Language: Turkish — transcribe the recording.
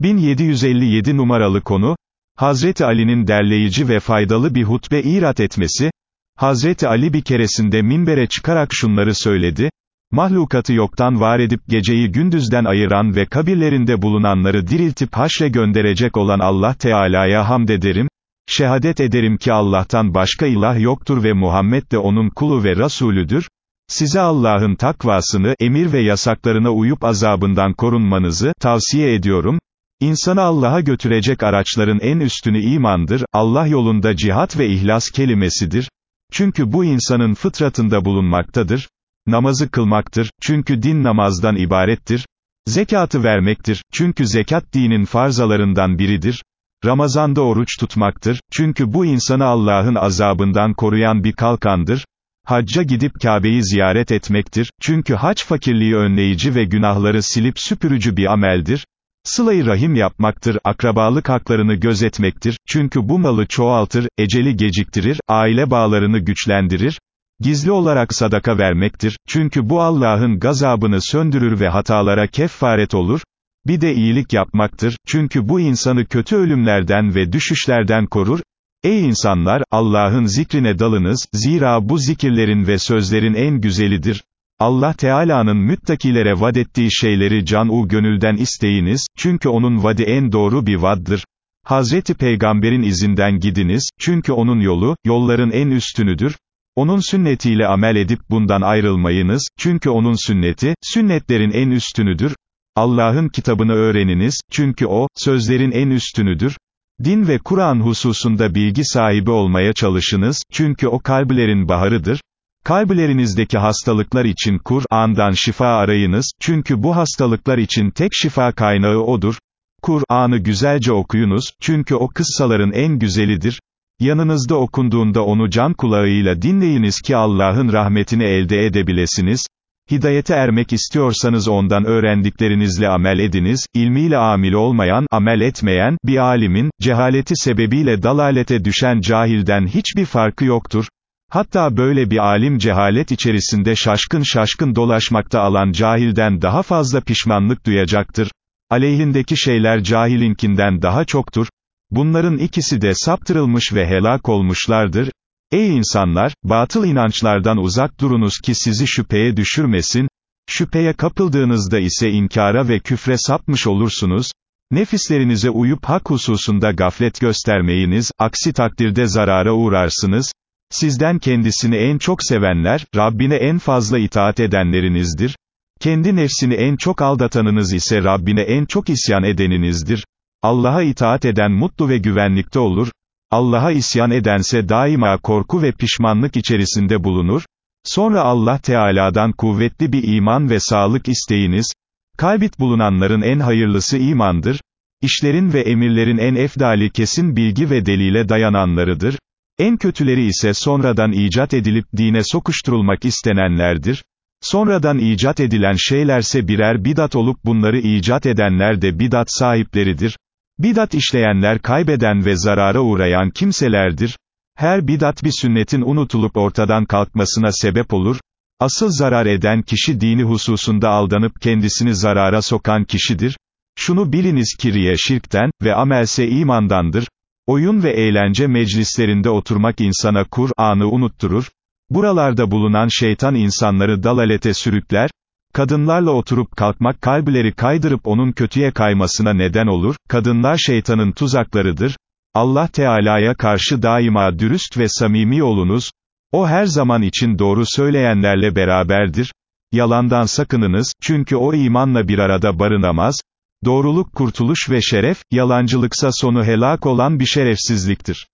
1757 numaralı konu, Hazreti Ali'nin derleyici ve faydalı bir hutbe irat etmesi, Hazreti Ali bir keresinde minbere çıkarak şunları söyledi, mahlukatı yoktan var edip geceyi gündüzden ayıran ve kabirlerinde bulunanları diriltip haşre gönderecek olan Allah Teala'ya hamd ederim, şehadet ederim ki Allah'tan başka ilah yoktur ve Muhammed de onun kulu ve Rasulüdür, size Allah'ın takvasını, emir ve yasaklarına uyup azabından korunmanızı, tavsiye ediyorum, İnsanı Allah'a götürecek araçların en üstünü imandır, Allah yolunda cihat ve ihlas kelimesidir, çünkü bu insanın fıtratında bulunmaktadır, namazı kılmaktır, çünkü din namazdan ibarettir, zekatı vermektir, çünkü zekat dinin farzalarından biridir, Ramazanda oruç tutmaktır, çünkü bu insanı Allah'ın azabından koruyan bir kalkandır, Hacca gidip Kabe'yi ziyaret etmektir, çünkü hac fakirliği önleyici ve günahları silip süpürücü bir ameldir, Sıla-i rahim yapmaktır, akrabalık haklarını gözetmektir, çünkü bu malı çoğaltır, eceli geciktirir, aile bağlarını güçlendirir, gizli olarak sadaka vermektir, çünkü bu Allah'ın gazabını söndürür ve hatalara keffaret olur, bir de iyilik yapmaktır, çünkü bu insanı kötü ölümlerden ve düşüşlerden korur, Ey insanlar, Allah'ın zikrine dalınız, zira bu zikirlerin ve sözlerin en güzelidir, Allah Teala'nın müttakilere vad ettiği şeyleri can-u gönülden isteyiniz, çünkü onun vadi en doğru bir vaddır. Hazreti Peygamber'in izinden gidiniz, çünkü onun yolu, yolların en üstünüdür. Onun sünnetiyle amel edip bundan ayrılmayınız, çünkü onun sünneti, sünnetlerin en üstünüdür. Allah'ın kitabını öğreniniz, çünkü o, sözlerin en üstünüdür. Din ve Kur'an hususunda bilgi sahibi olmaya çalışınız, çünkü o kalplerin baharıdır. Kalplerinizdeki hastalıklar için Kur'an'dan şifa arayınız, çünkü bu hastalıklar için tek şifa kaynağı odur. Kur'an'ı güzelce okuyunuz, çünkü o kıssaların en güzelidir. Yanınızda okunduğunda onu can kulağıyla dinleyiniz ki Allah'ın rahmetini elde edebilesiniz. Hidayete ermek istiyorsanız ondan öğrendiklerinizle amel ediniz, ilmiyle amil olmayan, amel etmeyen, bir alimin, cehaleti sebebiyle dalalete düşen cahilden hiçbir farkı yoktur. Hatta böyle bir alim cehalet içerisinde şaşkın şaşkın dolaşmakta alan cahilden daha fazla pişmanlık duyacaktır. Aleyhindeki şeyler cahilinkinden daha çoktur. Bunların ikisi de saptırılmış ve helak olmuşlardır. Ey insanlar, batıl inançlardan uzak durunuz ki sizi şüpheye düşürmesin, şüpheye kapıldığınızda ise inkara ve küfre sapmış olursunuz, nefislerinize uyup hak hususunda gaflet göstermeyiniz, aksi takdirde zarara uğrarsınız, Sizden kendisini en çok sevenler, Rabbine en fazla itaat edenlerinizdir. Kendi nefsini en çok aldatanınız ise Rabbine en çok isyan edeninizdir. Allah'a itaat eden mutlu ve güvenlikte olur. Allah'a isyan edense daima korku ve pişmanlık içerisinde bulunur. Sonra Allah Teala'dan kuvvetli bir iman ve sağlık isteyiniz. Kalbit bulunanların en hayırlısı imandır. İşlerin ve emirlerin en efdali kesin bilgi ve delile dayananlarıdır. En kötüleri ise sonradan icat edilip dine sokuşturulmak istenenlerdir. Sonradan icat edilen şeylerse birer bidat olup bunları icat edenler de bidat sahipleridir. Bidat işleyenler kaybeden ve zarara uğrayan kimselerdir. Her bidat bir sünnetin unutulup ortadan kalkmasına sebep olur. Asıl zarar eden kişi dini hususunda aldanıp kendisini zarara sokan kişidir. Şunu biliniz ki riye şirkten ve amelse imandandır. Oyun ve eğlence meclislerinde oturmak insana Kur'an'ı unutturur, buralarda bulunan şeytan insanları dalalete sürükler, kadınlarla oturup kalkmak kalbileri kaydırıp onun kötüye kaymasına neden olur, kadınlar şeytanın tuzaklarıdır, Allah Teala'ya karşı daima dürüst ve samimi olunuz, o her zaman için doğru söyleyenlerle beraberdir, yalandan sakınınız, çünkü o imanla bir arada barınamaz, Doğruluk kurtuluş ve şeref, yalancılıksa sonu helak olan bir şerefsizliktir.